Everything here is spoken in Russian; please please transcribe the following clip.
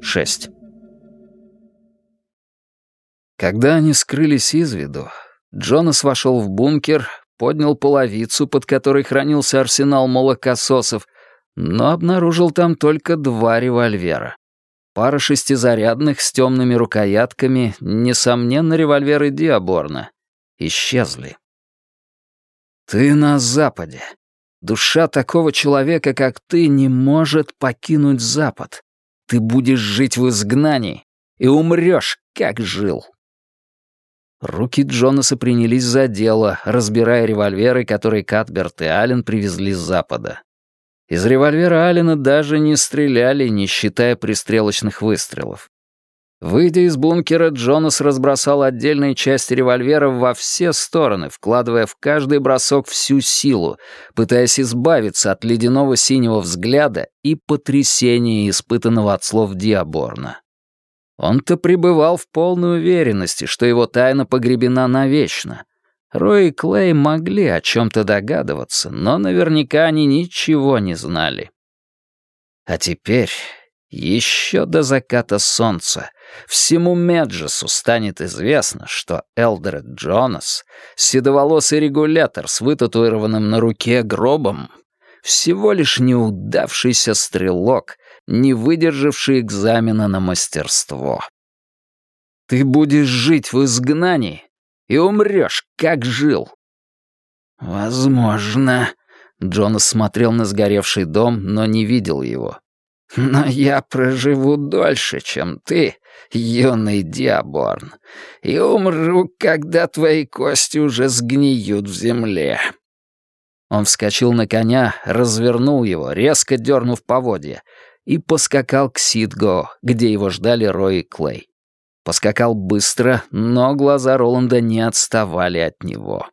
6. Когда они скрылись из виду, Джонас вошел в бункер, поднял половицу, под которой хранился арсенал молокососов, но обнаружил там только два револьвера. Пара шестизарядных с темными рукоятками, несомненно, револьверы Диаборна, исчезли. «Ты на Западе. Душа такого человека, как ты, не может покинуть Запад. Ты будешь жить в изгнании и умрешь, как жил». Руки Джонаса принялись за дело, разбирая револьверы, которые Катберт и Аллен привезли с запада. Из револьвера Аллена даже не стреляли, не считая пристрелочных выстрелов. Выйдя из бункера, Джонас разбросал отдельные части револьвера во все стороны, вкладывая в каждый бросок всю силу, пытаясь избавиться от ледяного синего взгляда и потрясения, испытанного от слов Диаборна. Он-то пребывал в полной уверенности, что его тайна погребена навечно. Рой и Клей могли о чем-то догадываться, но наверняка они ничего не знали. А теперь, еще до заката солнца, всему Меджесу станет известно, что Элдерет Джонас, седоволосый регулятор с вытатуированным на руке гробом, всего лишь неудавшийся стрелок, не выдержавший экзамена на мастерство. Ты будешь жить в изгнании и умрешь, как жил. Возможно. Джонас смотрел на сгоревший дом, но не видел его. Но я проживу дольше, чем ты, юный Диаборн, и умру, когда твои кости уже сгниют в земле. Он вскочил на коня, развернул его, резко дернув поводья, и поскакал к Сидго, где его ждали Рой и Клей. Поскакал быстро, но глаза Роланда не отставали от него.